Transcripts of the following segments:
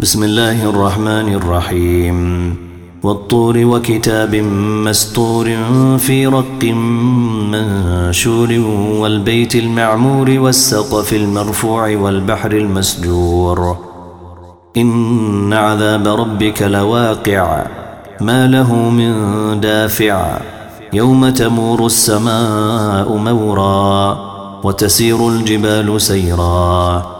بسم الله الرحمن الرحيم. والطور وكتاب مستور في رق منشور والبيت المعمور والسقف المرفوع والبحر المسجور. إن عذاب ربك لواقع ما له من دافع. يوم تمور السماء مورا وتسير الجبال سيرا.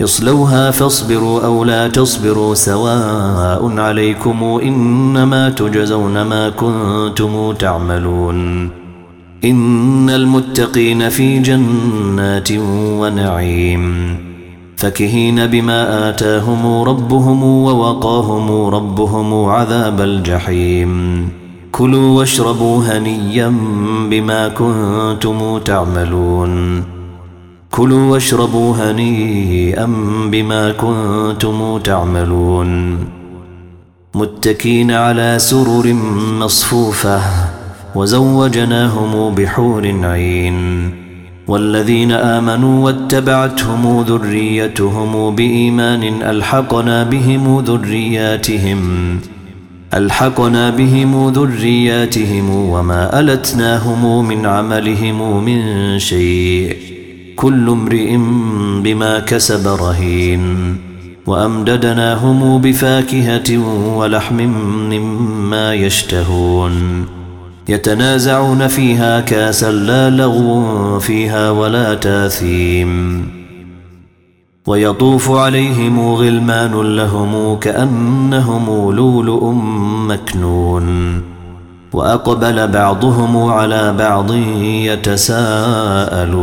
اصلوها فاصبروا أو لا تصبروا سواء عليكم إنما تجزون ما كنتم تعملون. إن المتقين في جنات ونعيم. فكهين بما آتاهم ربهم ووقاهم ربهم عذاب الجحيم. كلوا واشربوا هنيا بما كنتم تعملون. كلوا واشربوا هنيئا بما كنتم تعملون. متكين على سرر مصفوفة وزوجناهم بحور عين. والذين آمنوا واتبعتهم ذريتهم بإيمان ألحقنا بهم ذرياتهم. ألحقنا بهم ذرياتهم وما ألتناهم من عملهم من شيء. كل امرئ بما كسب رهين وأمددناهم بفاكهة ولحم مما يشتهون يتنازعون فيها كاسا لا لغو فيها ولا تاثيم ويطوف عليهم غلمان لهم كأنهم لولؤ مكنون وأقبل بعضهم على بعض يتساءلون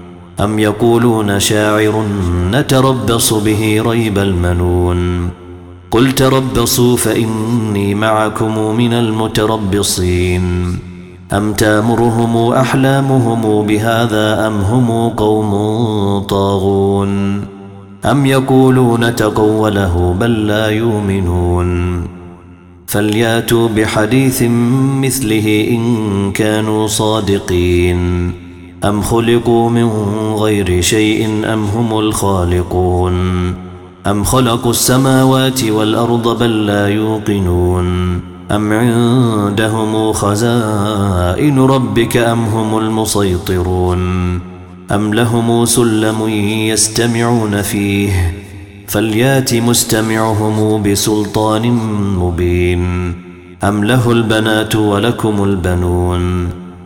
أم يقولون شاعر نتربص به ريب المنون قل تربصوا فإني معكم من المتربصين أم تامرهم أحلامهم بهذا أم هم قوم طاغون أم يقولون تقوله بل لا يؤمنون فلياتوا بحديث مثله إن كانوا صادقين أم خلقوا من غير شيء أم هم الخالقون؟ أم خلقوا السماوات والأرض بل لا يوقنون؟ أم عندهم خزائن ربك أم هم المسيطرون؟ أم لهم سلم يستمعون فيه؟ فليات مستمعهم بسلطان مبين. أم له البنات ولكم البنون؟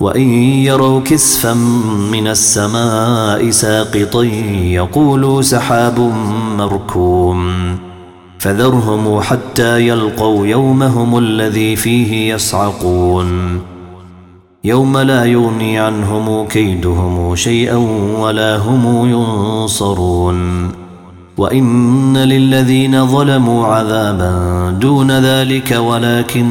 وإن يروا كسفا من السماء ساقطا يقولوا سحاب مركوم. فذرهم حتى يلقوا يومهم الذي فيه يصعقون. يوم لا يغني عنهم كيدهم شيئا ولا هم ينصرون. وإن للذين ظلموا عذابا دون ذلك ولكن